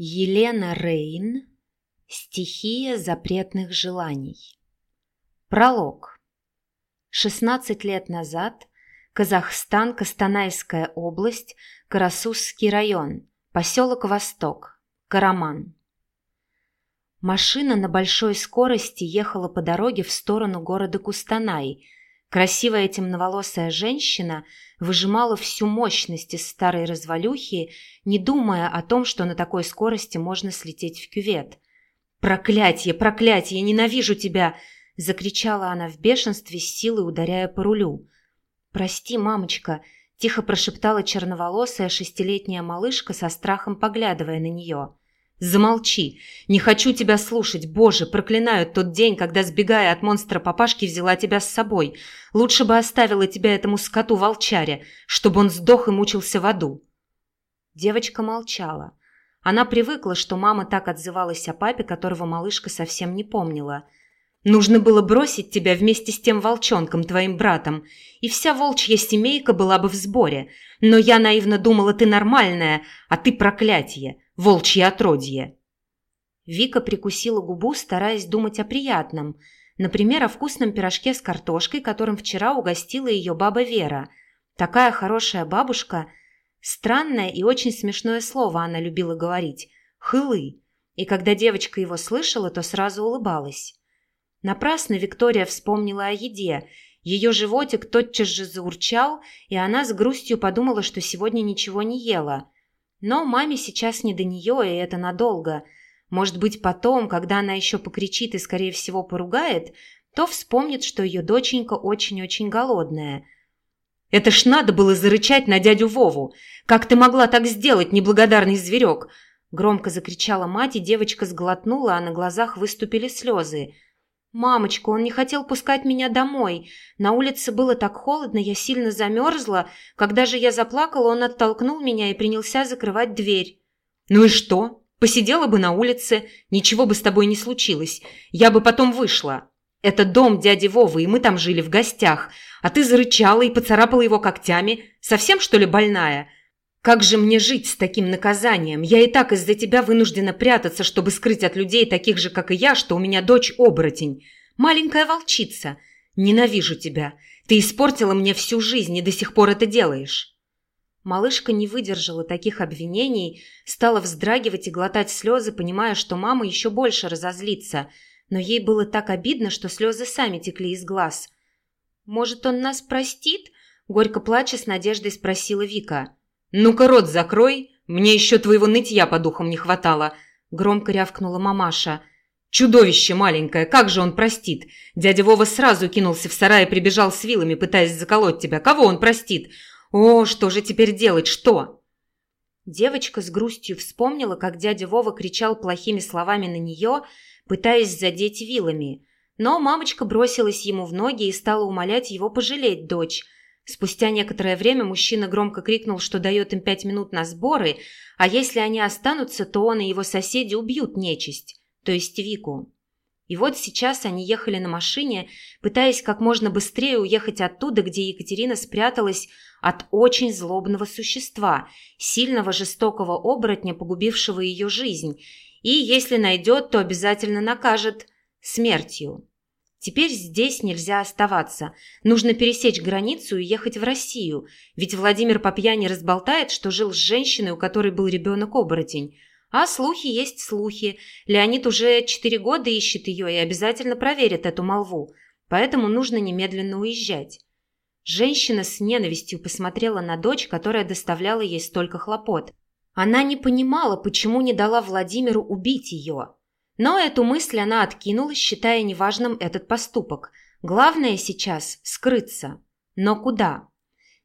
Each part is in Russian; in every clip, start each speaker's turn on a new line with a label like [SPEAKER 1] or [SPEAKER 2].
[SPEAKER 1] Елена Рейн. Стихия запретных желаний. Пролог. 16 лет назад. Казахстан, Костанайская область, Карасусский район, поселок Восток, Караман. Машина на большой скорости ехала по дороге в сторону города Кустанай. Красивая темноволосая женщина – выжимала всю мощность из старой развалюхи, не думая о том, что на такой скорости можно слететь в кювет. «Проклятье, проклятье, ненавижу тебя!» – закричала она в бешенстве, с силой ударяя по рулю. «Прости, мамочка», – тихо прошептала черноволосая шестилетняя малышка со страхом поглядывая на нее. «Замолчи! Не хочу тебя слушать! Боже, проклинаю тот день, когда, сбегая от монстра папашки, взяла тебя с собой. Лучше бы оставила тебя этому скоту-волчаре, чтобы он сдох и мучился в аду!» Девочка молчала. Она привыкла, что мама так отзывалась о папе, которого малышка совсем не помнила. «Нужно было бросить тебя вместе с тем волчонком, твоим братом, и вся волчья семейка была бы в сборе. Но я наивно думала, ты нормальная, а ты проклятие!» Волчье отродье!» Вика прикусила губу, стараясь думать о приятном. Например, о вкусном пирожке с картошкой, которым вчера угостила ее баба Вера. Такая хорошая бабушка. Странное и очень смешное слово она любила говорить. «Хылы». И когда девочка его слышала, то сразу улыбалась. Напрасно Виктория вспомнила о еде. Ее животик тотчас же заурчал, и она с грустью подумала, что сегодня ничего не ела – но маме сейчас не до нее, и это надолго. Может быть, потом, когда она еще покричит и, скорее всего, поругает, то вспомнит, что ее доченька очень-очень голодная. «Это ж надо было зарычать на дядю Вову! Как ты могла так сделать, неблагодарный зверек?» Громко закричала мать, и девочка сглотнула, а на глазах выступили слезы – «Мамочка, он не хотел пускать меня домой. На улице было так холодно, я сильно замерзла. Когда же я заплакала, он оттолкнул меня и принялся закрывать дверь». «Ну и что? Посидела бы на улице, ничего бы с тобой не случилось. Я бы потом вышла. Это дом дяди Вовы, и мы там жили в гостях. А ты зарычала и поцарапала его когтями. Совсем, что ли, больная?» Как же мне жить с таким наказанием? Я и так из-за тебя вынуждена прятаться, чтобы скрыть от людей, таких же, как и я, что у меня дочь оборотень. Маленькая волчица. Ненавижу тебя. Ты испортила мне всю жизнь и до сих пор это делаешь». Малышка не выдержала таких обвинений, стала вздрагивать и глотать слезы, понимая, что мама еще больше разозлится. Но ей было так обидно, что слезы сами текли из глаз. «Может, он нас простит?» – горько плача с надеждой спросила Вика. «Ну-ка рот закрой, мне еще твоего нытья по духам не хватало», – громко рявкнула мамаша. «Чудовище маленькое, как же он простит? Дядя Вова сразу кинулся в сарай и прибежал с вилами, пытаясь заколоть тебя. Кого он простит? О, что же теперь делать, что?» Девочка с грустью вспомнила, как дядя Вова кричал плохими словами на нее, пытаясь задеть вилами. Но мамочка бросилась ему в ноги и стала умолять его пожалеть дочь – Спустя некоторое время мужчина громко крикнул, что дает им пять минут на сборы, а если они останутся, то он и его соседи убьют нечисть, то есть Вику. И вот сейчас они ехали на машине, пытаясь как можно быстрее уехать оттуда, где Екатерина спряталась от очень злобного существа, сильного жестокого оборотня, погубившего ее жизнь, и если найдет, то обязательно накажет смертью. Теперь здесь нельзя оставаться. Нужно пересечь границу и ехать в Россию. Ведь Владимир по пьяни разболтает, что жил с женщиной, у которой был ребенок-оборотень. А слухи есть слухи. Леонид уже четыре года ищет ее и обязательно проверит эту молву. Поэтому нужно немедленно уезжать. Женщина с ненавистью посмотрела на дочь, которая доставляла ей столько хлопот. Она не понимала, почему не дала Владимиру убить ее. Но эту мысль она откинула, считая неважным этот поступок. Главное сейчас – скрыться. Но куда?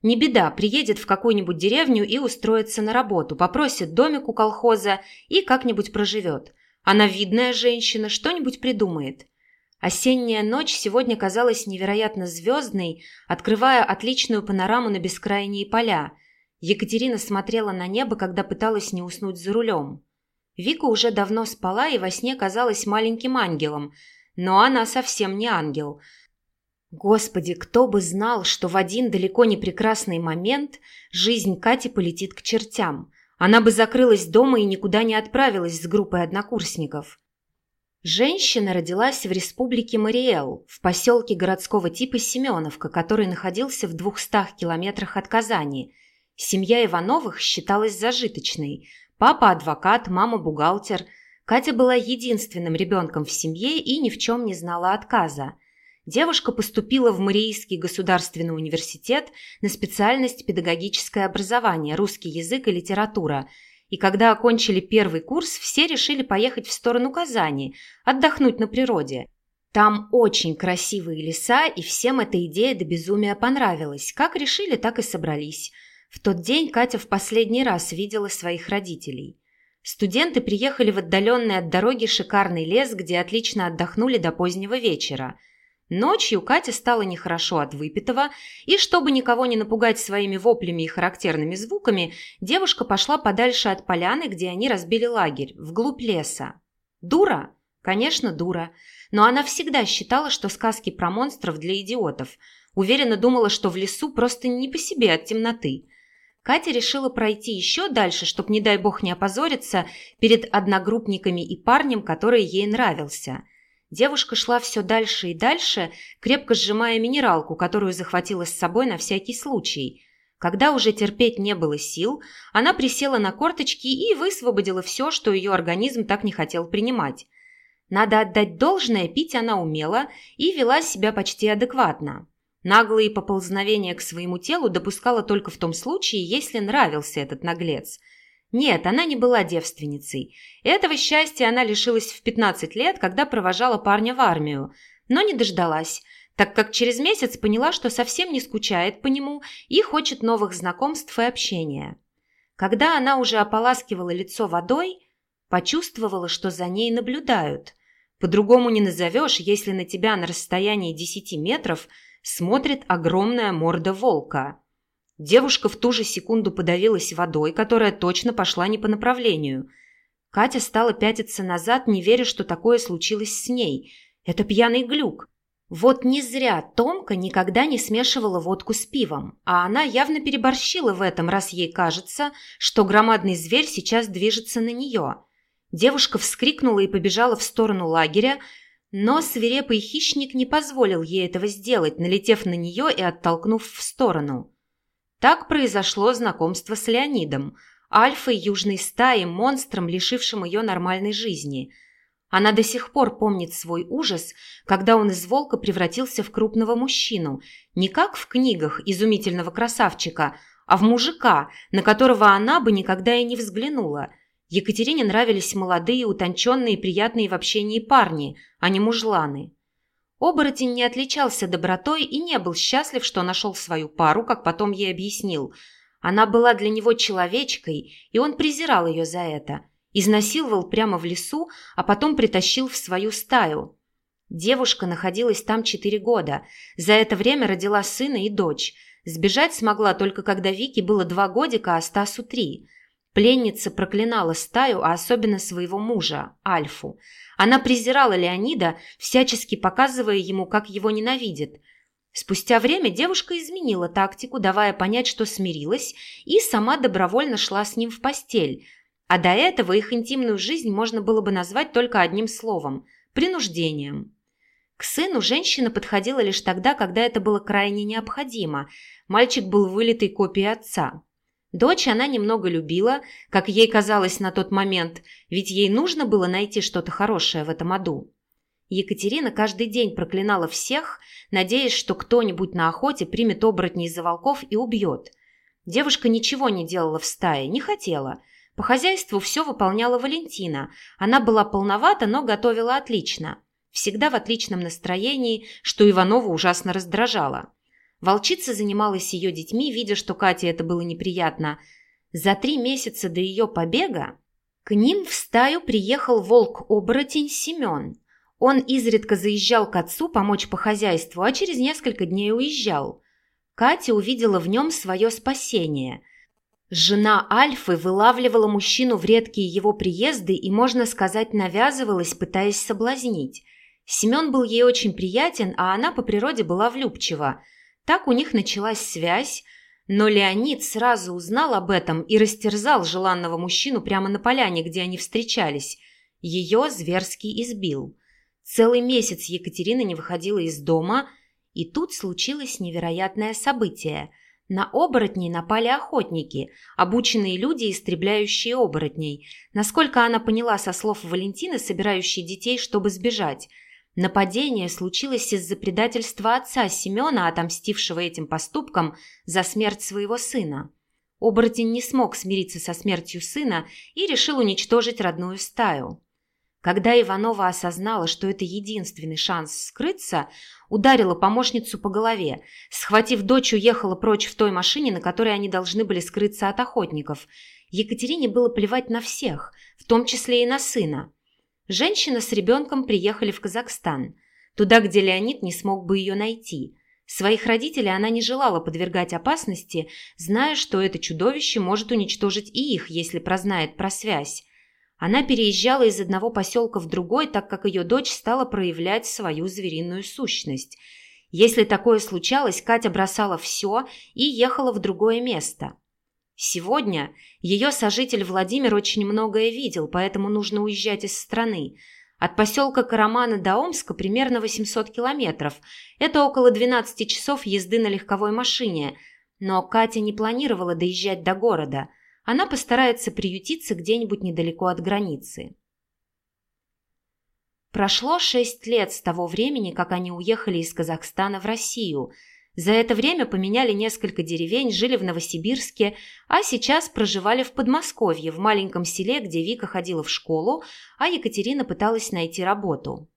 [SPEAKER 1] Не беда, приедет в какую-нибудь деревню и устроится на работу, попросит домик у колхоза и как-нибудь проживет. Она видная женщина, что-нибудь придумает. Осенняя ночь сегодня казалась невероятно звездной, открывая отличную панораму на бескрайние поля. Екатерина смотрела на небо, когда пыталась не уснуть за рулем. Вика уже давно спала и во сне казалась маленьким ангелом, но она совсем не ангел. Господи, кто бы знал, что в один далеко не прекрасный момент жизнь Кати полетит к чертям. Она бы закрылась дома и никуда не отправилась с группой однокурсников. Женщина родилась в республике Мариэл, в поселке городского типа Семеновка, который находился в 200 километрах от Казани. Семья Ивановых считалась зажиточной. Папа – адвокат, мама – бухгалтер. Катя была единственным ребенком в семье и ни в чем не знала отказа. Девушка поступила в Мариийский государственный университет на специальность педагогическое образование, русский язык и литература – и когда окончили первый курс, все решили поехать в сторону Казани, отдохнуть на природе. Там очень красивые леса, и всем эта идея до безумия понравилась. Как решили, так и собрались. В тот день Катя в последний раз видела своих родителей. Студенты приехали в отдаленный от дороги шикарный лес, где отлично отдохнули до позднего вечера – Ночью Кате стало нехорошо от выпитого, и чтобы никого не напугать своими воплями и характерными звуками, девушка пошла подальше от поляны, где они разбили лагерь, вглубь леса. Дура? Конечно, дура. Но она всегда считала, что сказки про монстров для идиотов. Уверенно думала, что в лесу просто не по себе от темноты. Катя решила пройти еще дальше, чтобы, не дай бог, не опозориться перед одногруппниками и парнем, который ей нравился – Девушка шла все дальше и дальше, крепко сжимая минералку, которую захватила с собой на всякий случай. Когда уже терпеть не было сил, она присела на корточки и высвободила все, что ее организм так не хотел принимать. Надо отдать должное, пить она умела и вела себя почти адекватно. Наглые поползновения к своему телу допускала только в том случае, если нравился этот наглец – нет, она не была девственницей. Этого счастья она лишилась в 15 лет, когда провожала парня в армию, но не дождалась, так как через месяц поняла, что совсем не скучает по нему и хочет новых знакомств и общения. Когда она уже ополаскивала лицо водой, почувствовала, что за ней наблюдают. По-другому не назовешь, если на тебя на расстоянии 10 метров смотрит огромная морда волка. Девушка в ту же секунду подавилась водой, которая точно пошла не по направлению. Катя стала пятиться назад, не веря, что такое случилось с ней. Это пьяный глюк. Вот не зря Томка никогда не смешивала водку с пивом, а она явно переборщила в этом, раз ей кажется, что громадный зверь сейчас движется на нее. Девушка вскрикнула и побежала в сторону лагеря, но свирепый хищник не позволил ей этого сделать, налетев на нее и оттолкнув в сторону. Так произошло знакомство с Леонидом, альфой южной стаи, монстром, лишившим ее нормальной жизни. Она до сих пор помнит свой ужас, когда он из волка превратился в крупного мужчину, не как в книгах изумительного красавчика, а в мужика, на которого она бы никогда и не взглянула. Екатерине нравились молодые, утонченные, приятные в общении парни, а не мужланы. Оборотень не отличался добротой и не был счастлив, что нашел свою пару, как потом ей объяснил. Она была для него человечкой, и он презирал ее за это. Изнасиловал прямо в лесу, а потом притащил в свою стаю. Девушка находилась там четыре года. За это время родила сына и дочь. Сбежать смогла только когда Вике было два годика, а Стасу три. Пленница проклинала стаю, а особенно своего мужа, Альфу – она презирала Леонида, всячески показывая ему, как его ненавидит. Спустя время девушка изменила тактику, давая понять, что смирилась, и сама добровольно шла с ним в постель. А до этого их интимную жизнь можно было бы назвать только одним словом – принуждением. К сыну женщина подходила лишь тогда, когда это было крайне необходимо. Мальчик был вылитой копией отца. Дочь она немного любила, как ей казалось на тот момент, ведь ей нужно было найти что-то хорошее в этом аду. Екатерина каждый день проклинала всех, надеясь, что кто-нибудь на охоте примет оборотней за волков и убьет. Девушка ничего не делала в стае, не хотела. По хозяйству все выполняла Валентина. Она была полновата, но готовила отлично. Всегда в отличном настроении, что Иванова ужасно раздражало. Волчица занималась ее детьми, видя, что Кате это было неприятно. За три месяца до ее побега к ним в стаю приехал волк-оборотень Семен. Он изредка заезжал к отцу помочь по хозяйству, а через несколько дней уезжал. Катя увидела в нем свое спасение. Жена Альфы вылавливала мужчину в редкие его приезды и, можно сказать, навязывалась, пытаясь соблазнить. Семен был ей очень приятен, а она по природе была влюбчива – так у них началась связь, Но Леонид сразу узнал об этом и растерзал желанного мужчину прямо на поляне, где они встречались. Ее зверски избил. Целый месяц Екатерина не выходила из дома, и тут случилось невероятное событие. На оборотней напали охотники, обученные люди, истребляющие оборотней. Насколько она поняла со слов Валентины, собирающей детей, чтобы сбежать – Нападение случилось из-за предательства отца Семена, отомстившего этим поступком за смерть своего сына. Оборотень не смог смириться со смертью сына и решил уничтожить родную стаю. Когда Иванова осознала, что это единственный шанс скрыться, ударила помощницу по голове. Схватив дочь, уехала прочь в той машине, на которой они должны были скрыться от охотников. Екатерине было плевать на всех, в том числе и на сына. Женщина с ребенком приехали в Казахстан, туда, где Леонид не смог бы ее найти. Своих родителей она не желала подвергать опасности, зная, что это чудовище может уничтожить и их, если прознает про связь. Она переезжала из одного поселка в другой, так как ее дочь стала проявлять свою звериную сущность. Если такое случалось, Катя бросала все и ехала в другое место – Сегодня ее сожитель Владимир очень многое видел, поэтому нужно уезжать из страны. От поселка Карамана до Омска примерно 800 километров. Это около 12 часов езды на легковой машине. Но Катя не планировала доезжать до города. Она постарается приютиться где-нибудь недалеко от границы. Прошло шесть лет с того времени, как они уехали из Казахстана в Россию – за это время поменяли несколько деревень, жили в Новосибирске, а сейчас проживали в Подмосковье, в маленьком селе, где Вика ходила в школу, а Екатерина пыталась найти работу.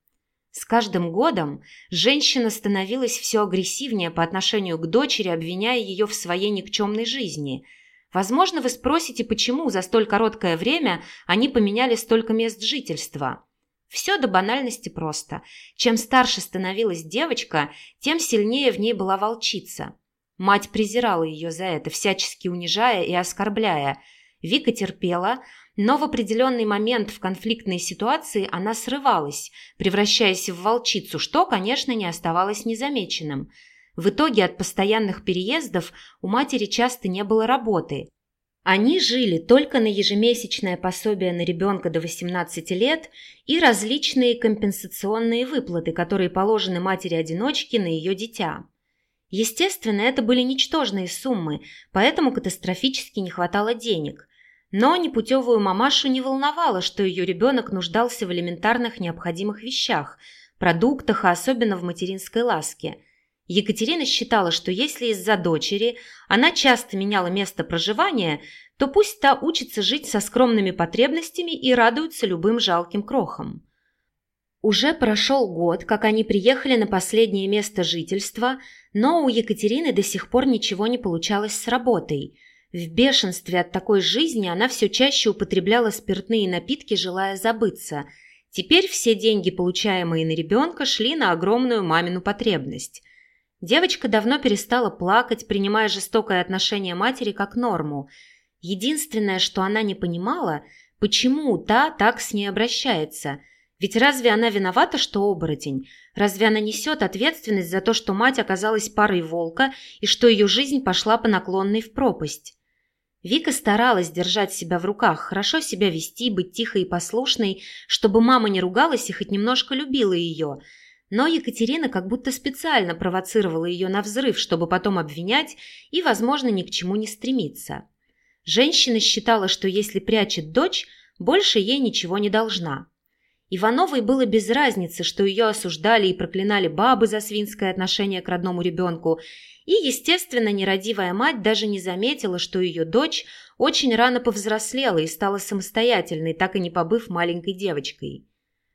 [SPEAKER 1] С каждым годом женщина становилась все агрессивнее по отношению к дочери, обвиняя ее в своей никчемной жизни. Возможно, вы спросите, почему за столь короткое время они поменяли столько мест жительства. Все до банальности просто. Чем старше становилась девочка, тем сильнее в ней была волчица. Мать презирала ее за это, всячески унижая и оскорбляя. Вика терпела, но в определенный момент в конфликтной ситуации она срывалась, превращаясь в волчицу, что, конечно, не оставалось незамеченным. В итоге от постоянных переездов у матери часто не было работы, они жили только на ежемесячное пособие на ребенка до 18 лет и различные компенсационные выплаты, которые положены матери-одиночке на ее дитя. Естественно, это были ничтожные суммы, поэтому катастрофически не хватало денег. Но непутевую мамашу не волновало, что ее ребенок нуждался в элементарных необходимых вещах, продуктах, а особенно в материнской ласке – Екатерина считала, что если из-за дочери она часто меняла место проживания, то пусть та учится жить со скромными потребностями и радуется любым жалким крохам. Уже прошел год, как они приехали на последнее место жительства, но у Екатерины до сих пор ничего не получалось с работой. В бешенстве от такой жизни она все чаще употребляла спиртные напитки, желая забыться. Теперь все деньги, получаемые на ребенка, шли на огромную мамину потребность. Девочка давно перестала плакать, принимая жестокое отношение матери как норму. Единственное, что она не понимала, почему та так с ней обращается. Ведь разве она виновата, что оборотень? Разве она несет ответственность за то, что мать оказалась парой волка и что ее жизнь пошла по наклонной в пропасть? Вика старалась держать себя в руках, хорошо себя вести, быть тихой и послушной, чтобы мама не ругалась и хоть немножко любила ее – но Екатерина как будто специально провоцировала ее на взрыв, чтобы потом обвинять и, возможно, ни к чему не стремиться. Женщина считала, что если прячет дочь, больше ей ничего не должна. Ивановой было без разницы, что ее осуждали и проклинали бабы за свинское отношение к родному ребенку, и, естественно, нерадивая мать даже не заметила, что ее дочь очень рано повзрослела и стала самостоятельной, так и не побыв маленькой девочкой.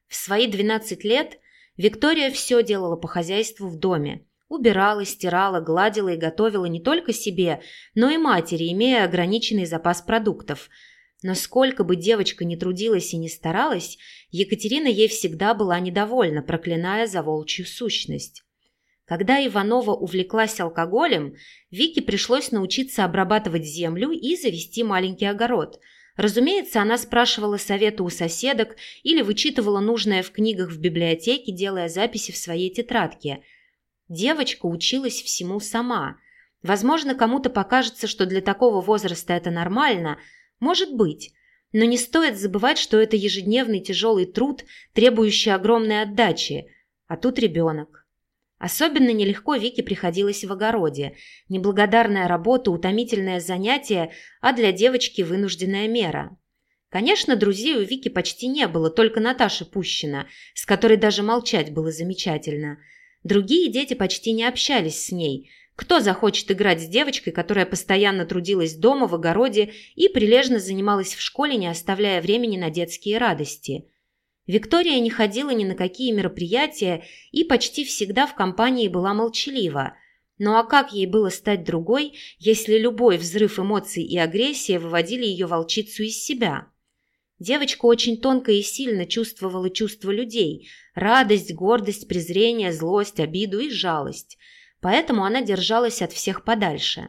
[SPEAKER 1] В свои 12 лет Виктория все делала по хозяйству в доме. Убирала, стирала, гладила и готовила не только себе, но и матери, имея ограниченный запас продуктов. Но сколько бы девочка ни трудилась и не старалась, Екатерина ей всегда была недовольна, проклиная за волчью сущность. Когда Иванова увлеклась алкоголем, Вике пришлось научиться обрабатывать землю и завести маленький огород – Разумеется, она спрашивала совета у соседок или вычитывала нужное в книгах в библиотеке, делая записи в своей тетрадке. Девочка училась всему сама. Возможно, кому-то покажется, что для такого возраста это нормально. Может быть. Но не стоит забывать, что это ежедневный тяжелый труд, требующий огромной отдачи. А тут ребенок. Особенно нелегко Вике приходилось в огороде. Неблагодарная работа, утомительное занятие, а для девочки вынужденная мера. Конечно, друзей у Вики почти не было, только Наташа Пущина, с которой даже молчать было замечательно. Другие дети почти не общались с ней. Кто захочет играть с девочкой, которая постоянно трудилась дома, в огороде и прилежно занималась в школе, не оставляя времени на детские радости? Виктория не ходила ни на какие мероприятия и почти всегда в компании была молчалива. Ну а как ей было стать другой, если любой взрыв эмоций и агрессия выводили ее волчицу из себя? Девочка очень тонко и сильно чувствовала чувства людей – радость, гордость, презрение, злость, обиду и жалость. Поэтому она держалась от всех подальше.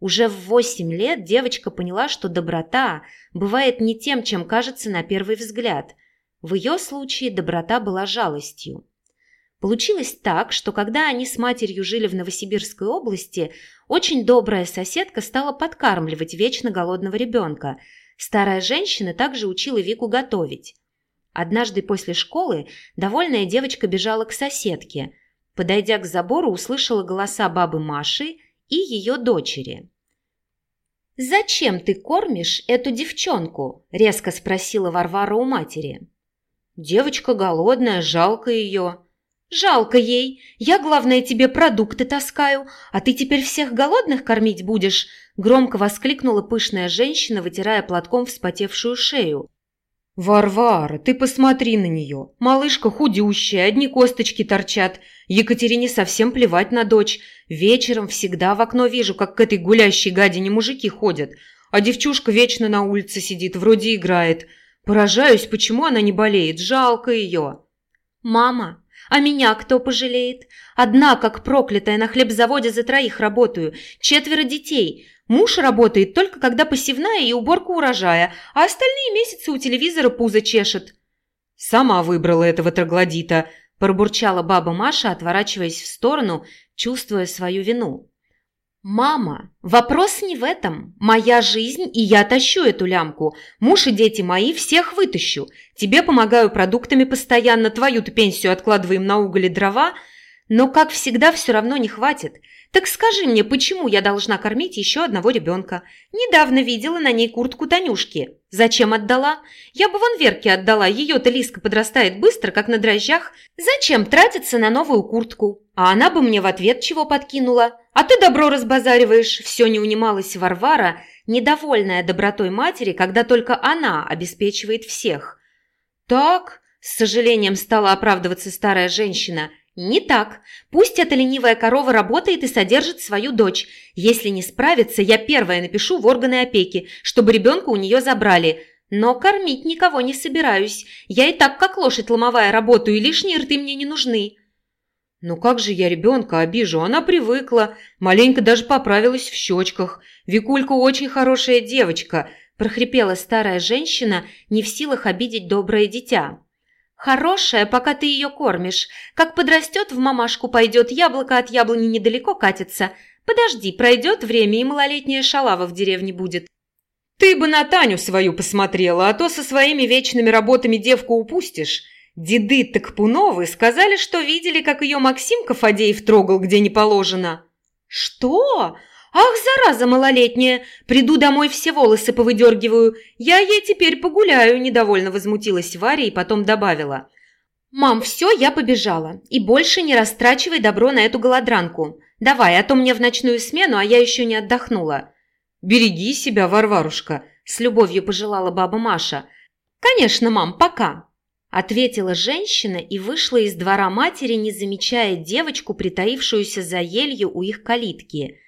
[SPEAKER 1] Уже в восемь лет девочка поняла, что доброта бывает не тем, чем кажется на первый взгляд – в ее случае доброта была жалостью. Получилось так, что когда они с матерью жили в Новосибирской области, очень добрая соседка стала подкармливать вечно голодного ребенка. Старая женщина также учила Вику готовить. Однажды после школы довольная девочка бежала к соседке. Подойдя к забору, услышала голоса бабы Маши и ее дочери. «Зачем ты кормишь эту девчонку?» – резко спросила Варвара у матери. Девочка голодная, жалко ее. Жалко ей. Я, главное, тебе продукты таскаю, а ты теперь всех голодных кормить будешь? Громко воскликнула пышная женщина, вытирая платком вспотевшую шею.
[SPEAKER 2] «Варвара, ты посмотри на нее. Малышка худющая, одни косточки торчат. Екатерине совсем плевать на дочь. Вечером всегда в окно вижу, как к этой гулящей гадине мужики ходят. А девчушка вечно на улице сидит, вроде играет. Поражаюсь, почему она не болеет. Жалко ее.
[SPEAKER 1] Мама, а меня кто пожалеет? Одна, как проклятая, на хлебзаводе за троих работаю. Четверо детей. Муж работает только когда посевная и уборка урожая, а остальные месяцы у телевизора пузо чешет.
[SPEAKER 2] Сама выбрала этого троглодита, пробурчала баба Маша, отворачиваясь в сторону, чувствуя свою вину.
[SPEAKER 1] «Мама, вопрос не в этом. Моя жизнь, и я тащу эту лямку. Муж и дети мои всех вытащу. Тебе помогаю продуктами постоянно, твою-то пенсию откладываем на уголь и дрова. Но, как всегда, все равно не хватит. Так скажи мне, почему я должна кормить еще одного ребенка? Недавно видела на ней куртку Танюшки. Зачем отдала? Я бы вон Верке отдала, ее-то Лиска подрастает быстро, как на дрожжах. Зачем тратиться на новую куртку? А она бы мне в ответ чего подкинула. А ты добро разбазариваешь. Все не унималась Варвара, недовольная добротой матери, когда только она обеспечивает всех. Так, с сожалением стала оправдываться старая женщина – «Не так. Пусть эта ленивая корова работает и содержит свою дочь. Если не справится, я первая напишу в органы опеки, чтобы ребенка у нее забрали. Но кормить никого не собираюсь. Я и так как лошадь ломовая работаю, и лишние рты мне не нужны».
[SPEAKER 2] «Ну как же я ребенка обижу? Она привыкла. Маленько даже поправилась в щечках. Викулька очень хорошая девочка», – прохрипела старая женщина, не в силах обидеть доброе дитя.
[SPEAKER 1] Хорошая, пока ты ее кормишь. Как подрастет, в мамашку пойдет, яблоко от яблони недалеко катится. Подожди, пройдет время, и малолетняя шалава в деревне будет.
[SPEAKER 2] Ты бы на Таню свою посмотрела, а то со своими вечными работами девку упустишь. Деды Токпуновы сказали, что видели, как ее Максимка Фадеев трогал, где не положено.
[SPEAKER 1] Что? «Ах, зараза малолетняя! Приду домой, все волосы повыдергиваю. Я ей теперь погуляю», – недовольно возмутилась Варя и потом добавила. «Мам, все, я побежала. И больше не растрачивай добро на эту голодранку. Давай, а то мне в ночную смену, а я еще не отдохнула».
[SPEAKER 2] «Береги себя, Варварушка», – с любовью пожелала баба Маша.
[SPEAKER 1] «Конечно, мам, пока», – ответила женщина и вышла из двора матери, не замечая девочку, притаившуюся за елью у их калитки –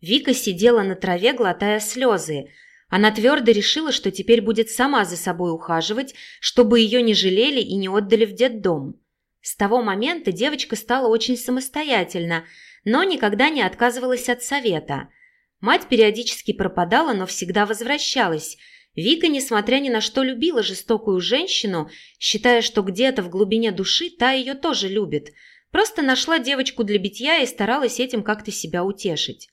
[SPEAKER 1] Вика сидела на траве, глотая слезы. Она твердо решила, что теперь будет сама за собой ухаживать, чтобы ее не жалели и не отдали в детдом. С того момента девочка стала очень самостоятельна, но никогда не отказывалась от совета. Мать периодически пропадала, но всегда возвращалась. Вика, несмотря ни на что, любила жестокую женщину, считая, что где-то в глубине души та ее тоже любит. Просто нашла девочку для битья и старалась этим как-то себя утешить.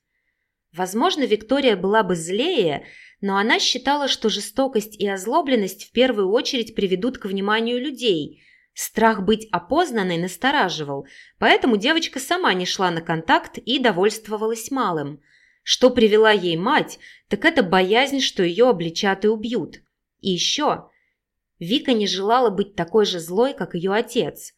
[SPEAKER 1] Возможно, Виктория была бы злее, но она считала, что жестокость и озлобленность в первую очередь приведут к вниманию людей. Страх быть опознанной настораживал, поэтому девочка сама не шла на контакт и довольствовалась малым. Что привела ей мать, так это боязнь, что ее обличат и убьют. И еще, Вика не желала быть такой же злой, как ее отец.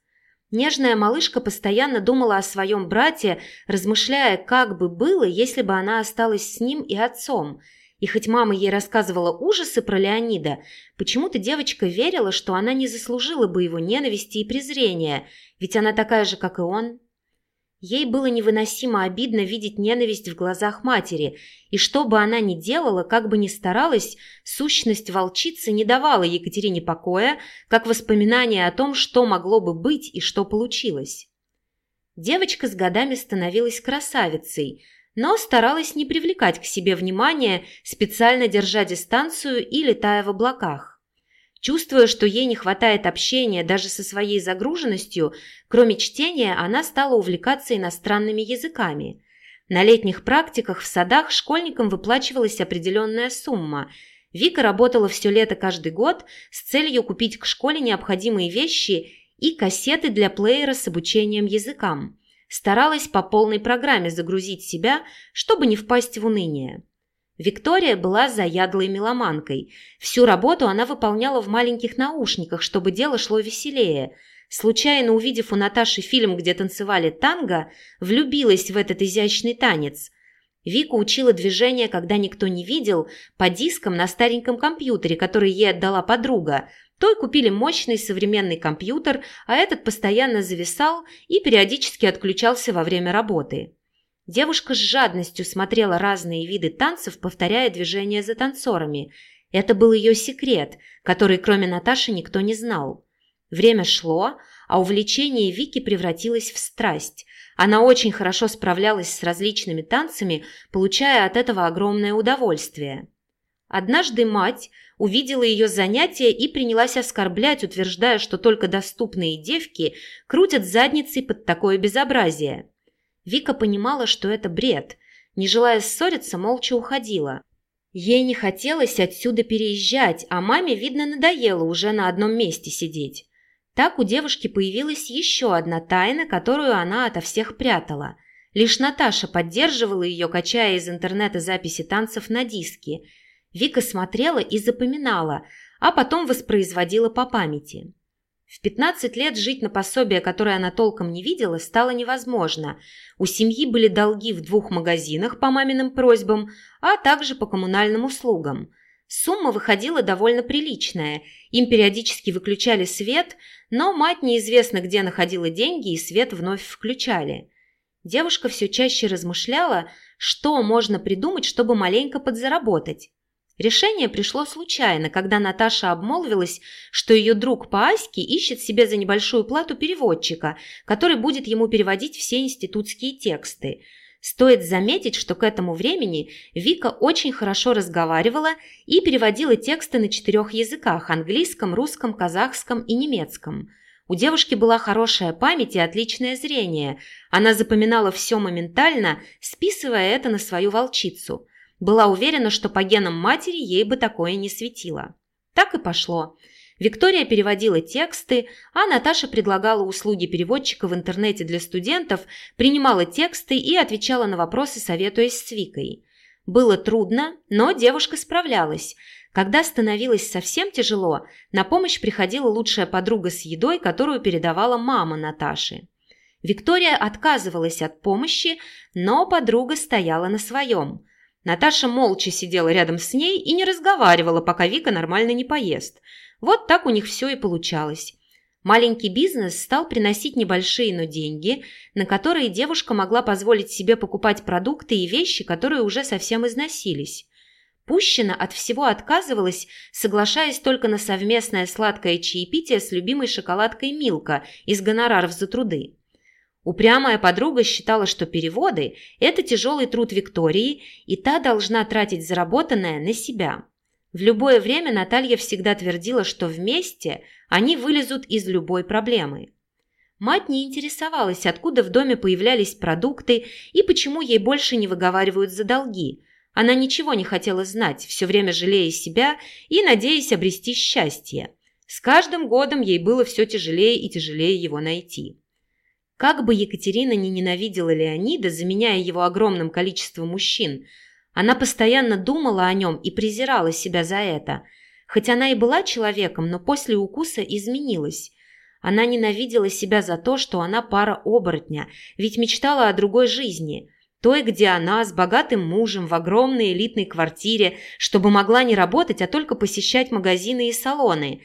[SPEAKER 1] Нежная малышка постоянно думала о своем брате, размышляя, как бы было, если бы она осталась с ним и отцом – и хоть мама ей рассказывала ужасы про Леонида, почему-то девочка верила, что она не заслужила бы его ненависти и презрения, ведь она такая же, как и он. Ей было невыносимо обидно видеть ненависть в глазах матери, и что бы она ни делала, как бы ни старалась, сущность волчицы не давала Екатерине покоя, как воспоминание о том, что могло бы быть и что получилось. Девочка с годами становилась красавицей – но старалась не привлекать к себе внимания, специально держа дистанцию и летая в облаках. Чувствуя, что ей не хватает общения даже со своей загруженностью, кроме чтения она стала увлекаться иностранными языками. На летних практиках в садах школьникам выплачивалась определенная сумма. Вика работала все лето каждый год с целью купить к школе необходимые вещи и кассеты для плеера с обучением языкам. Старалась по полной программе загрузить себя, чтобы не впасть в уныние. Виктория была заядлой меломанкой. Всю работу она выполняла в маленьких наушниках, чтобы дело шло веселее. Случайно увидев у Наташи фильм, где танцевали танго, влюбилась в этот изящный танец. Вика учила движения, когда никто не видел, по дискам на стареньком компьютере, который ей отдала подруга – той купили мощный современный компьютер, а этот постоянно зависал и периодически отключался во время работы. Девушка с жадностью смотрела разные виды танцев, повторяя движения за танцорами. Это был ее секрет, который кроме Наташи никто не знал. Время шло, а увлечение Вики превратилось в страсть. Она очень хорошо справлялась с различными танцами, получая от этого огромное удовольствие. Однажды мать увидела ее занятия и принялась оскорблять, утверждая, что только доступные девки крутят задницей под такое безобразие. Вика понимала, что это бред. Не желая ссориться, молча уходила. Ей не хотелось отсюда переезжать, а маме, видно, надоело уже на одном месте сидеть. Так у девушки появилась еще одна тайна, которую она ото всех прятала. Лишь Наташа поддерживала ее, качая из интернета записи танцев на диске – Вика смотрела и запоминала, а потом воспроизводила по памяти. В 15 лет жить на пособие, которое она толком не видела, стало невозможно. У семьи были долги в двух магазинах по маминым просьбам, а также по коммунальным услугам. Сумма выходила довольно приличная. Им периодически выключали свет, но мать неизвестно где находила деньги и свет вновь включали. Девушка все чаще размышляла, что можно придумать, чтобы маленько подзаработать. Решение пришло случайно, когда Наташа обмолвилась, что ее друг по Аське ищет себе за небольшую плату переводчика, который будет ему переводить все институтские тексты. Стоит заметить, что к этому времени Вика очень хорошо разговаривала и переводила тексты на четырех языках – английском, русском, казахском и немецком. У девушки была хорошая память и отличное зрение. Она запоминала все моментально, списывая это на свою волчицу. Была уверена, что по генам матери ей бы такое не светило. Так и пошло. Виктория переводила тексты, а Наташа предлагала услуги переводчика в интернете для студентов, принимала тексты и отвечала на вопросы, советуясь с Викой. Было трудно, но девушка справлялась. Когда становилось совсем тяжело, на помощь приходила лучшая подруга с едой, которую передавала мама Наташи. Виктория отказывалась от помощи, но подруга стояла на своем. Наташа молча сидела рядом с ней и не разговаривала, пока Вика нормально не поест. Вот так у них все и получалось. Маленький бизнес стал приносить небольшие, но деньги, на которые девушка могла позволить себе покупать продукты и вещи, которые уже совсем износились. Пущина от всего отказывалась, соглашаясь только на совместное сладкое чаепитие с любимой шоколадкой Милка из гонораров за труды. Упрямая подруга считала, что переводы – это тяжелый труд Виктории, и та должна тратить заработанное на себя. В любое время Наталья всегда твердила, что вместе они вылезут из любой проблемы. Мать не интересовалась, откуда в доме появлялись продукты и почему ей больше не выговаривают за долги. Она ничего не хотела знать, все время жалея себя и надеясь обрести счастье. С каждым годом ей было все тяжелее и тяжелее его найти. Как бы Екатерина не ненавидела Леонида, заменяя его огромным количеством мужчин, она постоянно думала о нем и презирала себя за это. Хоть она и была человеком, но после укуса изменилась. Она ненавидела себя за то, что она пара оборотня, ведь мечтала о другой жизни. Той, где она с богатым мужем в огромной элитной квартире, чтобы могла не работать, а только посещать магазины и салоны.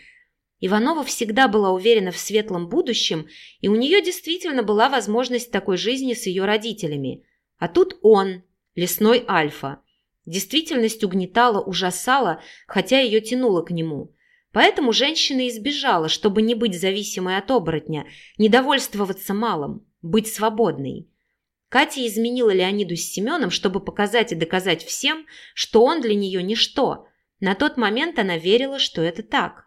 [SPEAKER 1] Иванова всегда была уверена в светлом будущем, и у нее действительно была возможность такой жизни с ее родителями. А тут он, лесной альфа. Действительность угнетала, ужасала, хотя ее тянуло к нему. Поэтому женщина избежала, чтобы не быть зависимой от оборотня, не довольствоваться малым, быть свободной. Катя изменила Леониду с Семеном, чтобы показать и доказать всем, что он для нее ничто. На тот момент она верила, что это так.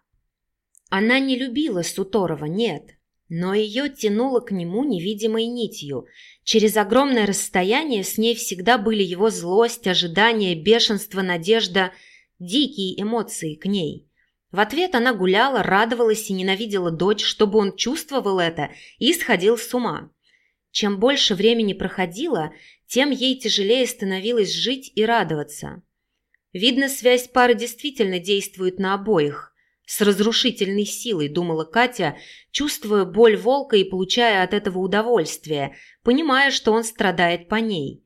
[SPEAKER 1] Она не любила Суторова, нет, но ее тянуло к нему невидимой нитью. Через огромное расстояние с ней всегда были его злость, ожидание, бешенство, надежда, дикие эмоции к ней. В ответ она гуляла, радовалась и ненавидела дочь, чтобы он чувствовал это и сходил с ума. Чем больше времени проходило, тем ей тяжелее становилось жить и радоваться. Видно, связь пары действительно действует на обоих. С разрушительной силой, думала Катя, чувствуя боль волка и получая от этого удовольствие, понимая, что он страдает по ней.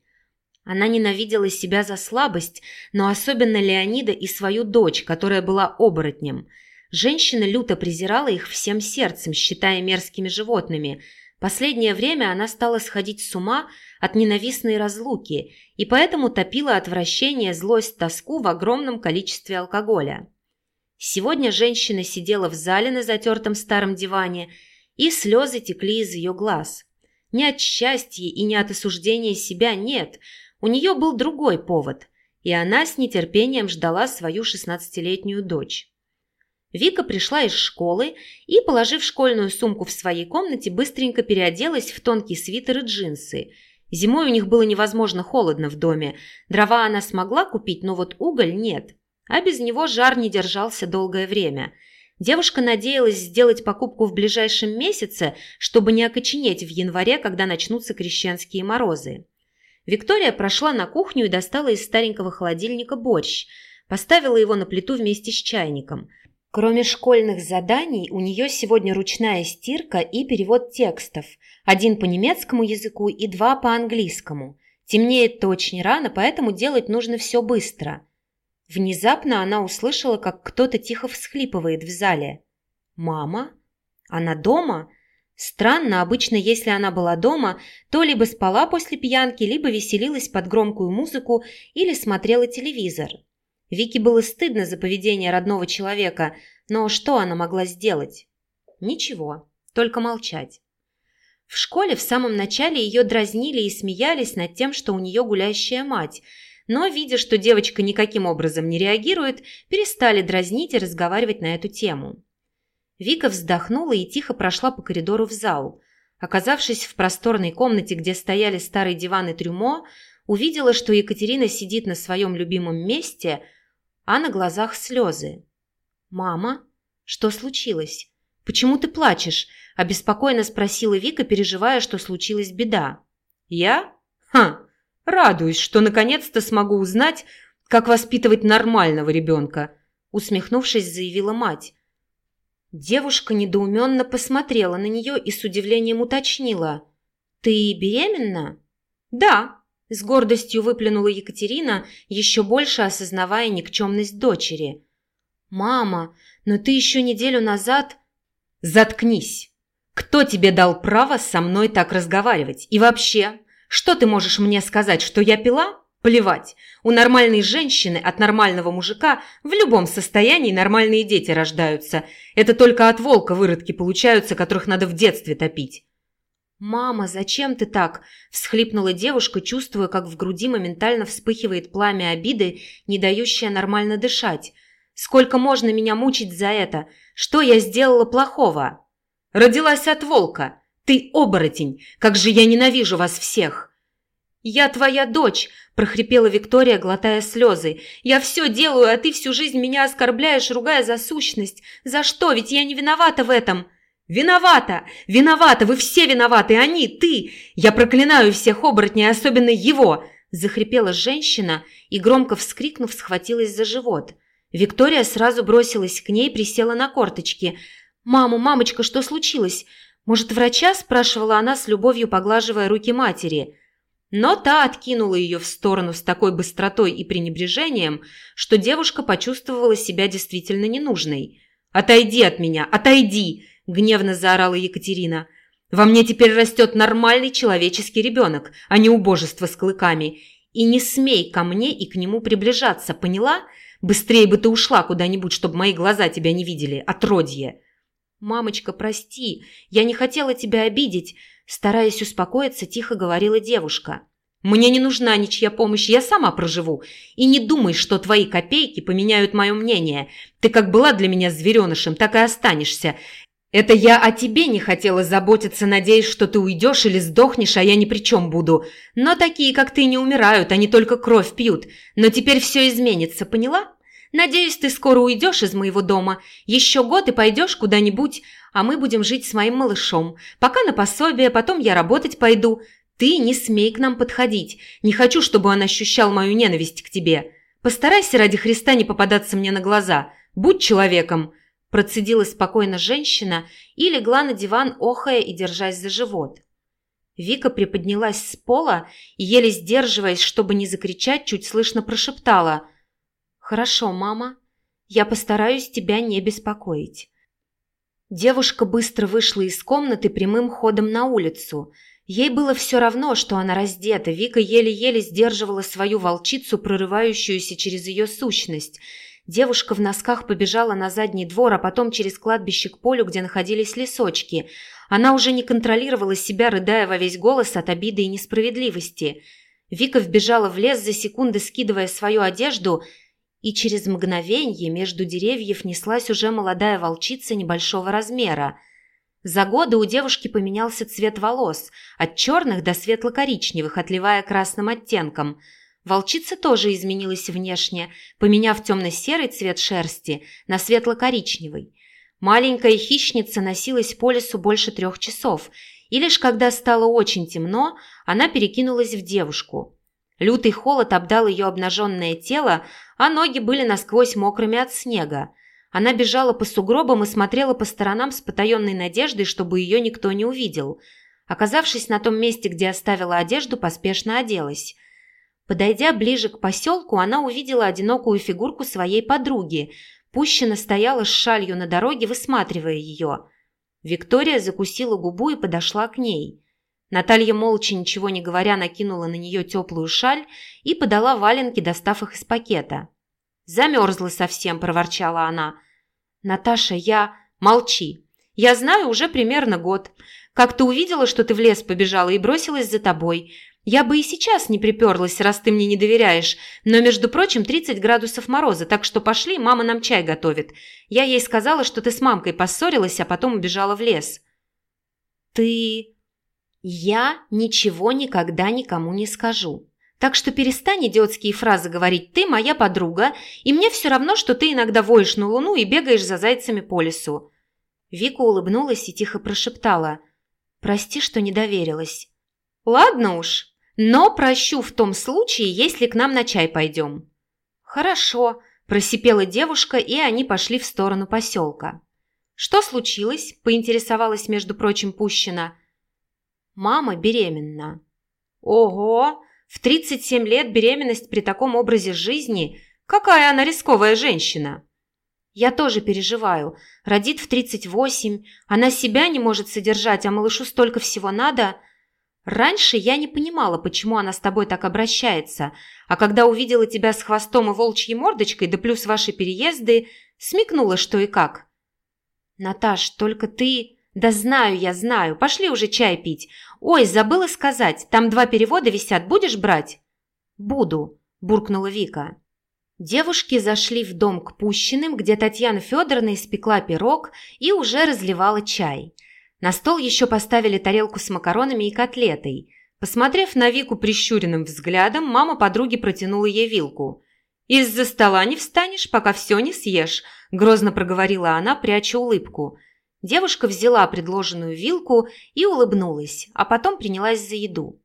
[SPEAKER 1] Она ненавидела себя за слабость, но особенно Леонида и свою дочь, которая была оборотнем. Женщина люто презирала их всем сердцем, считая мерзкими животными. Последнее время она стала сходить с ума от ненавистной разлуки и поэтому топила отвращение, злость, тоску в огромном количестве алкоголя. Сегодня женщина сидела в зале на затертом старом диване, и слезы текли из ее глаз. Не от счастья и не от осуждения себя, нет – у нее был другой повод, и она с нетерпением ждала свою шестнадцатилетнюю дочь. Вика пришла из школы и, положив школьную сумку в своей комнате, быстренько переоделась в тонкий свитер и джинсы. Зимой у них было невозможно холодно в доме. Дрова она смогла купить, но вот уголь нет. А без него жар не держался долгое время. Девушка надеялась сделать покупку в ближайшем месяце, чтобы не окоченеть в январе, когда начнутся крещенские морозы. Виктория прошла на кухню и достала из старенького холодильника борщ. Поставила его на плиту вместе с чайником. Кроме школьных заданий, у нее сегодня ручная стирка и перевод текстов. Один по немецкому языку и два по английскому. Темнеет-то очень рано, поэтому делать нужно все быстро. Внезапно она услышала, как кто-то тихо всхлипывает в зале. «Мама? Она дома?» Странно, обычно, если она была дома, то либо спала после пьянки, либо веселилась под громкую музыку или смотрела телевизор. Вике было стыдно за поведение родного человека, но что она могла сделать? Ничего, только молчать. В школе в самом начале ее дразнили и смеялись над тем, что у нее гулящая мать, но, видя, что девочка никаким образом не реагирует, перестали дразнить и разговаривать на эту тему. Вика вздохнула и тихо прошла по коридору в зал. Оказавшись в просторной комнате, где стояли старый диван и трюмо, увидела, что Екатерина сидит на своем любимом месте, а на глазах слезы. «Мама, что случилось? Почему ты плачешь?» – обеспокоенно спросила Вика, переживая, что случилась беда. «Я? Ха! Радуюсь, что наконец-то смогу узнать, как воспитывать нормального ребенка», – усмехнувшись, заявила мать. Девушка недоуменно посмотрела на нее и с удивлением уточнила. «Ты беременна?» «Да», – с гордостью выплюнула Екатерина, еще больше осознавая никчемность дочери. «Мама, но ты еще неделю назад...» «Заткнись! Кто тебе дал право со мной так разговаривать? И вообще, что ты можешь мне сказать, что я пила?» Плевать. У нормальной женщины от нормального мужика в любом состоянии нормальные дети рождаются. Это только от волка выродки получаются, которых надо в детстве топить. «Мама, зачем ты так?» – всхлипнула девушка, чувствуя, как в груди моментально вспыхивает пламя обиды, не дающее нормально дышать. «Сколько можно меня мучить за это? Что я сделала плохого?» «Родилась от волка.
[SPEAKER 2] Ты оборотень! Как же я ненавижу вас всех!» «Я твоя дочь!» – прохрипела Виктория, глотая слезы. «Я все делаю, а ты всю жизнь меня оскорбляешь, ругая за сущность. За что? Ведь я не виновата в этом!» «Виновата! Виновата! Вы все виноваты! Они! Ты! Я проклинаю всех оборотней, особенно его!» Захрипела женщина и, громко вскрикнув, схватилась за живот. Виктория сразу бросилась к ней, присела на корточки. «Маму, мамочка, что случилось? Может, врача?» – спрашивала она с любовью, поглаживая руки матери. Но та откинула ее в сторону с такой быстротой и пренебрежением, что девушка почувствовала себя действительно ненужной. «Отойди от меня! Отойди!» – гневно заорала Екатерина. «Во мне теперь растет нормальный человеческий ребенок, а не убожество с клыками. И не смей ко мне и к нему приближаться, поняла? Быстрее бы ты ушла куда-нибудь, чтобы мои глаза тебя не видели, отродье!» «Мамочка, прости, я не хотела тебя обидеть», Стараясь успокоиться, тихо говорила девушка. «Мне не нужна ничья помощь, я сама проживу. И не думай, что твои копейки поменяют мое мнение. Ты как была для меня зверенышем, так и останешься. Это я о тебе не хотела заботиться, надеясь, что ты уйдешь или сдохнешь, а я ни при чем буду. Но такие, как ты, не умирают, они только кровь пьют. Но теперь все изменится, поняла? Надеюсь, ты скоро уйдешь из моего дома. Еще год и пойдешь куда-нибудь, а мы будем жить с моим малышом. Пока на пособие, потом я работать пойду. Ты не смей к нам подходить. Не хочу, чтобы он ощущал мою ненависть к тебе. Постарайся ради Христа не попадаться мне на глаза. Будь человеком!» Процедила спокойно женщина и легла на диван, охая и держась за живот. Вика приподнялась с пола и, еле сдерживаясь, чтобы не закричать, чуть слышно прошептала. «Хорошо, мама. Я постараюсь тебя не беспокоить». Девушка быстро вышла из комнаты прямым ходом на улицу. Ей было все равно, что она раздета. Вика еле-еле сдерживала свою волчицу, прорывающуюся через ее сущность. Девушка в носках побежала на задний двор, а потом через кладбище к полю, где находились лесочки. Она уже не контролировала себя, рыдая во весь голос от обиды и несправедливости. Вика вбежала в лес за секунды, скидывая свою одежду – и через мгновенье между деревьев неслась уже молодая волчица небольшого размера. За годы у девушки поменялся цвет волос, от черных до светло-коричневых, отливая красным оттенком. Волчица тоже изменилась внешне, поменяв темно-серый цвет шерсти на светло-коричневый. Маленькая хищница носилась по лесу больше трех часов, и лишь когда стало очень темно, она перекинулась в девушку. Лютый холод обдал ее обнаженное тело, а ноги были насквозь мокрыми от снега. Она бежала по сугробам и смотрела по сторонам с потаенной надеждой, чтобы ее никто не увидел. Оказавшись на том месте, где оставила одежду, поспешно оделась. Подойдя ближе к поселку, она увидела одинокую фигурку своей подруги. Пущина стояла с шалью на дороге, высматривая ее. Виктория закусила губу и подошла к ней. Наталья молча, ничего не говоря, накинула на нее теплую шаль и подала валенки, достав их из пакета. «Замерзла совсем», – проворчала она. «Наташа, я...» «Молчи. Я знаю уже примерно год. Как ты увидела, что ты в лес побежала и бросилась за тобой. Я бы и сейчас не приперлась, раз ты мне не доверяешь. Но, между прочим, 30 градусов мороза, так что пошли, мама нам чай готовит. Я ей сказала, что ты с мамкой поссорилась, а потом убежала в лес». «Ты...» «Я ничего никогда никому не скажу. Так что перестань идиотские фразы говорить «ты моя подруга», и мне все равно, что ты иногда воешь на луну и бегаешь за зайцами по лесу». Вика улыбнулась и тихо прошептала «Прости, что не доверилась». «Ладно уж, но прощу в том случае, если к нам на чай пойдем». «Хорошо», – просипела девушка, и они пошли в сторону поселка. «Что случилось?» – поинтересовалась, между прочим, Пущина – Мама беременна. Ого! В 37 лет беременность при таком образе жизни? Какая она рисковая женщина! Я тоже переживаю. Родит в 38, она себя не может содержать, а малышу столько всего надо. Раньше я не понимала, почему она с тобой так обращается, а когда увидела тебя с хвостом и волчьей мордочкой, да плюс ваши переезды, смекнула, что и как. Наташ, только ты... «Да знаю я, знаю. Пошли уже чай пить. Ой, забыла сказать. Там два перевода висят. Будешь брать?» «Буду», – буркнула Вика. Девушки зашли в дом к Пущиным, где Татьяна Федоровна испекла пирог и уже разливала чай.
[SPEAKER 1] На стол еще поставили тарелку с макаронами и котлетой. Посмотрев на Вику прищуренным взглядом, мама подруги протянула ей вилку. «Из-за стола не встанешь, пока все не съешь», – грозно проговорила она, пряча улыбку. Девушка взяла предложенную вилку и улыбнулась, а потом принялась за еду.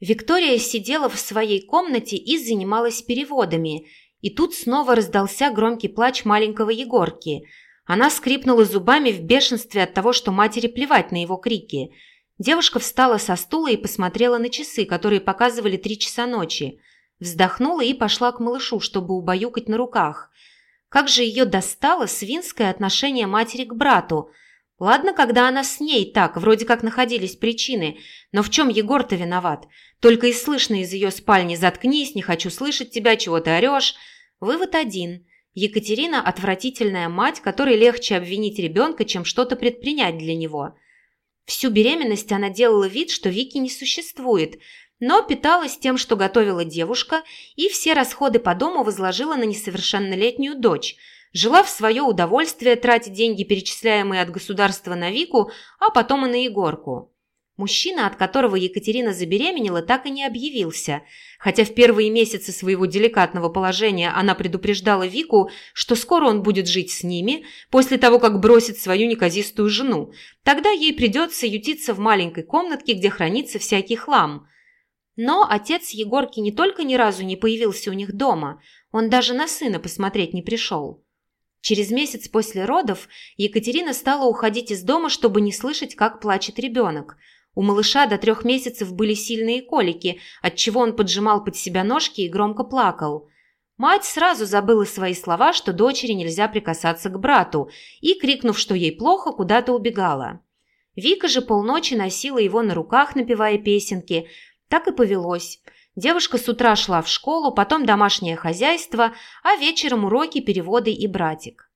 [SPEAKER 1] Виктория сидела в своей комнате и занималась переводами, и тут снова раздался громкий плач маленького Егорки. Она скрипнула зубами в бешенстве от того, что матери плевать на его крики. Девушка встала со стула и посмотрела на часы, которые показывали три часа ночи. Вздохнула и пошла к малышу, чтобы убаюкать на руках. Как же ее достало свинское отношение матери к брату – Ладно, когда она с ней так, вроде как находились причины, но в чем Егор-то виноват? Только и слышно из ее спальни «заткнись, не хочу слышать тебя, чего ты орешь». Вывод один. Екатерина – отвратительная мать, которой легче обвинить ребенка, чем что-то предпринять для него. Всю беременность она делала вид, что Вики не существует, но питалась тем, что готовила девушка, и все расходы по дому возложила на несовершеннолетнюю дочь – Жила в свое удовольствие, тратя деньги, перечисляемые от государства на Вику, а потом и на Егорку. Мужчина, от которого Екатерина забеременела, так и не объявился, хотя в первые месяцы своего деликатного положения она предупреждала Вику, что скоро он будет жить с ними, после того, как бросит свою неказистую жену. Тогда ей придется ютиться в маленькой комнатке, где хранится всякий хлам. Но отец Егорки не только ни разу не появился у них дома, он даже на сына посмотреть не пришел. Через месяц после родов Екатерина стала уходить из дома, чтобы не слышать, как плачет ребенок. У малыша до трех месяцев были сильные колики, отчего он поджимал под себя ножки и громко плакал. Мать сразу забыла свои слова, что дочери нельзя прикасаться к брату, и, крикнув, что ей плохо, куда-то убегала. Вика же полночи носила его на руках, напевая песенки. Так и повелось – Девушка с утра шла в школу, потом домашнее хозяйство, а вечером уроки, переводы и братик.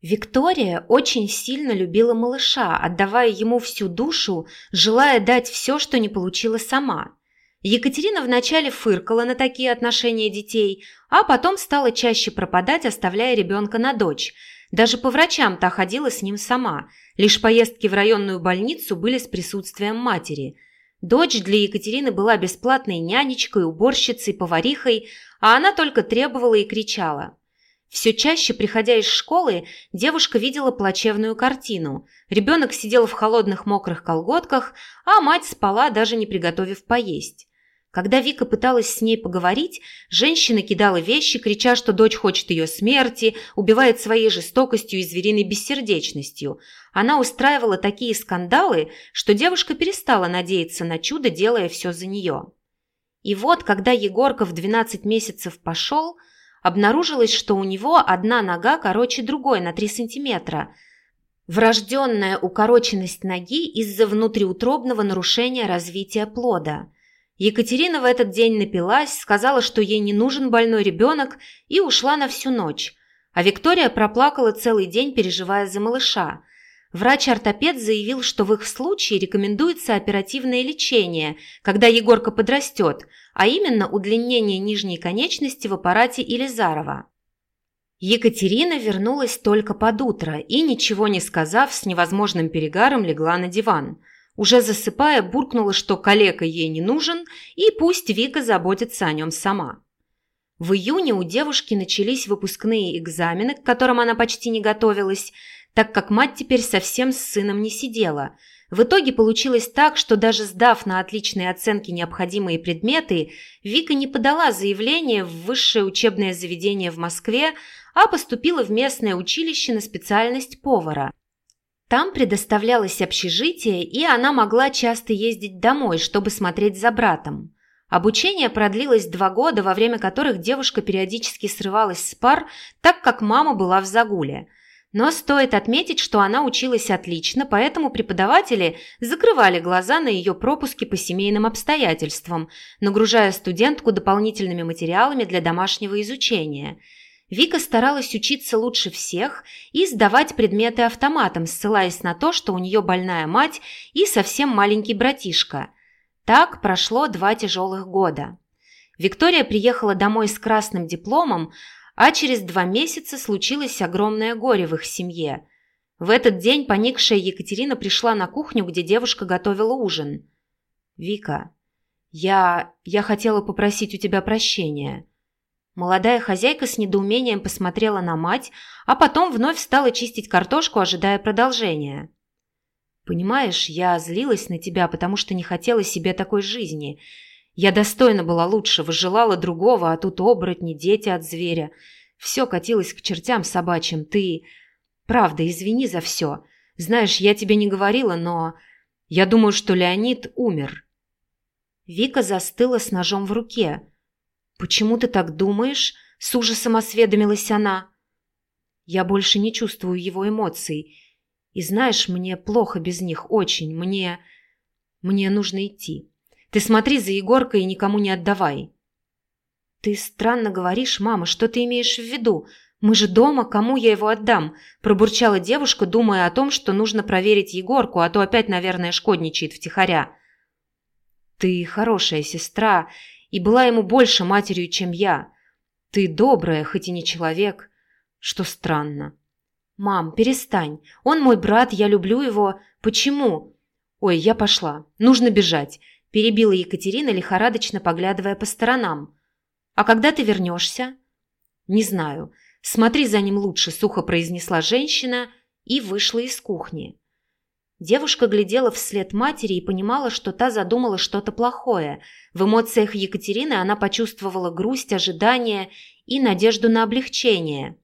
[SPEAKER 1] Виктория очень сильно любила малыша, отдавая ему всю душу, желая дать все, что не получила сама. Екатерина вначале фыркала на такие отношения детей, а потом стала чаще пропадать, оставляя ребенка на дочь. Даже по врачам та ходила с ним сама. Лишь поездки в районную больницу были с присутствием матери – Дочь для Екатерины была бесплатной нянечкой, уборщицей, поварихой, а она только требовала и кричала. Все чаще, приходя из школы, девушка видела плачевную картину. Ребенок сидел в холодных мокрых колготках, а мать спала, даже не приготовив поесть. Когда Вика пыталась с ней поговорить, женщина кидала вещи, крича, что дочь хочет ее смерти, убивает своей жестокостью и звериной бессердечностью. Она устраивала такие скандалы, что девушка перестала надеяться на чудо, делая все за нее. И вот, когда Егорка в 12 месяцев пошел, обнаружилось, что у него одна нога короче другой на 3 сантиметра. Врожденная укороченность ноги из-за внутриутробного нарушения развития плода – Екатерина в этот день напилась, сказала, что ей не нужен больной ребенок, и ушла на всю ночь. А Виктория проплакала целый день, переживая за малыша. Врач-ортопед заявил, что в их случае рекомендуется оперативное лечение, когда Егорка подрастет, а именно удлинение нижней конечности в аппарате Илизарова. Екатерина вернулась только под утро и, ничего не сказав, с невозможным перегаром легла на диван – уже засыпая, буркнула, что калека ей не нужен, и пусть Вика заботится о нем сама. В июне у девушки начались выпускные экзамены, к которым она почти не готовилась, так как мать теперь совсем с сыном не сидела. В итоге получилось так, что даже сдав на отличные оценки необходимые предметы, Вика не подала заявление в высшее учебное заведение в Москве, а поступила в местное училище на специальность повара. Там предоставлялось общежитие, и она могла часто ездить домой, чтобы смотреть за братом. Обучение продлилось два года, во время которых девушка периодически срывалась с пар, так как мама была в загуле. Но стоит отметить, что она училась отлично, поэтому преподаватели закрывали глаза на ее пропуски по семейным обстоятельствам, нагружая студентку дополнительными материалами для домашнего изучения – Вика старалась учиться лучше всех и сдавать предметы автоматом, ссылаясь на то, что у нее больная мать и совсем маленький братишка. Так прошло два тяжелых года. Виктория приехала домой с красным дипломом, а через два месяца случилось огромное горе в их семье. В этот день поникшая Екатерина пришла на кухню, где девушка готовила ужин. «Вика, я... я хотела попросить у тебя прощения». Молодая хозяйка с недоумением посмотрела на мать, а потом вновь стала чистить картошку, ожидая продолжения. «Понимаешь, я злилась на тебя, потому что не хотела себе такой жизни. Я достойна была лучшего, желала другого, а тут оборотни, дети от зверя. Все катилось к чертям собачьим. Ты... Правда, извини за все. Знаешь, я тебе не говорила, но... Я думаю, что Леонид умер». Вика застыла с ножом в руке. «Почему ты так думаешь?» – с ужасом осведомилась она. «Я больше не чувствую его эмоций. И знаешь, мне плохо без них, очень. Мне... Мне нужно идти. Ты смотри за Егоркой и никому не отдавай». «Ты странно говоришь, мама, что ты имеешь в виду? Мы же дома, кому я его отдам?» – пробурчала девушка, думая о том, что нужно проверить Егорку, а то опять, наверное, шкодничает втихаря. «Ты хорошая сестра и была ему больше матерью, чем я. Ты добрая, хоть и не человек, что странно». «Мам, перестань. Он мой брат, я люблю его. Почему?» «Ой, я пошла. Нужно бежать», – перебила Екатерина, лихорадочно поглядывая по сторонам. «А когда ты вернешься?» «Не знаю. Смотри за ним лучше», – сухо произнесла женщина и вышла из кухни. Девушка глядела вслед матери и понимала, что та задумала что-то плохое. В эмоциях Екатерины она почувствовала грусть, ожидание и надежду на облегчение.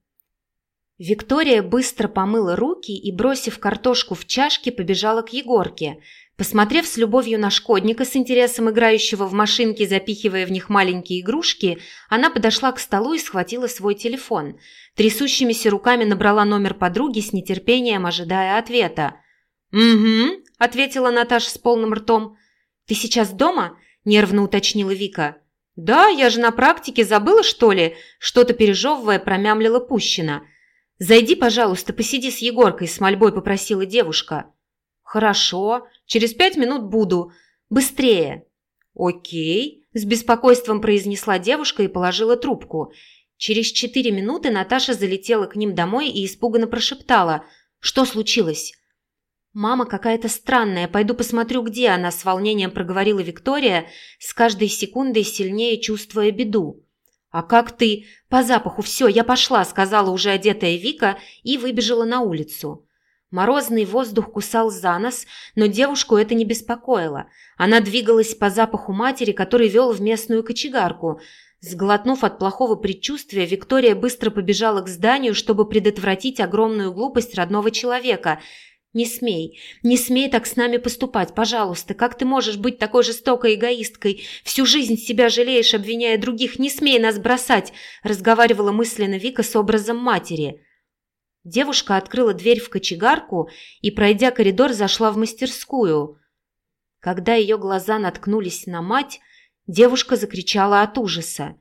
[SPEAKER 1] Виктория быстро помыла руки и, бросив картошку в чашке, побежала к Егорке. Посмотрев с любовью на шкодника, с интересом играющего в машинки, запихивая в них маленькие игрушки, она подошла к столу и схватила свой телефон. Трясущимися руками набрала номер подруги с нетерпением, ожидая ответа. «Угу», – ответила Наташа с полным ртом. «Ты сейчас дома?» – нервно уточнила Вика. «Да, я же на практике забыла, что ли?» – что-то пережевывая промямлила Пущина. «Зайди, пожалуйста, посиди с Егоркой», – с мольбой попросила девушка. «Хорошо, через пять минут буду. Быстрее». «Окей», – с беспокойством произнесла девушка и положила трубку. Через четыре минуты Наташа залетела к ним домой и испуганно прошептала. «Что случилось?» «Мама какая-то странная, пойду посмотрю, где она», – с волнением проговорила Виктория, с каждой секундой сильнее чувствуя беду. «А как ты? По запаху все, я пошла», – сказала уже одетая Вика и выбежала на улицу. Морозный воздух кусал за нос, но девушку это не беспокоило. Она двигалась по запаху матери, который вел в местную кочегарку. Сглотнув от плохого предчувствия, Виктория быстро побежала к зданию, чтобы предотвратить огромную глупость родного человека – «Не смей, не смей так с нами поступать, пожалуйста. Как ты можешь быть такой жестокой эгоисткой? Всю жизнь себя жалеешь, обвиняя других. Не смей нас бросать!» – разговаривала мысленно Вика с образом матери. Девушка открыла дверь в кочегарку и, пройдя коридор, зашла в мастерскую. Когда ее глаза наткнулись на мать, девушка закричала от ужаса.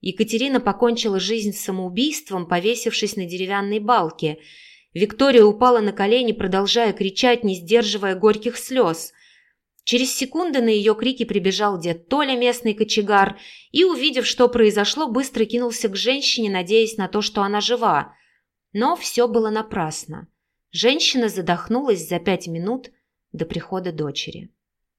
[SPEAKER 1] Екатерина покончила жизнь самоубийством, повесившись на деревянной балке – Виктория упала на колени, продолжая кричать, не сдерживая горьких слез. Через секунды на ее крики прибежал дед Толя, местный кочегар, и, увидев, что произошло, быстро кинулся к женщине, надеясь на то, что она жива. Но все было напрасно. Женщина задохнулась за пять минут до прихода дочери.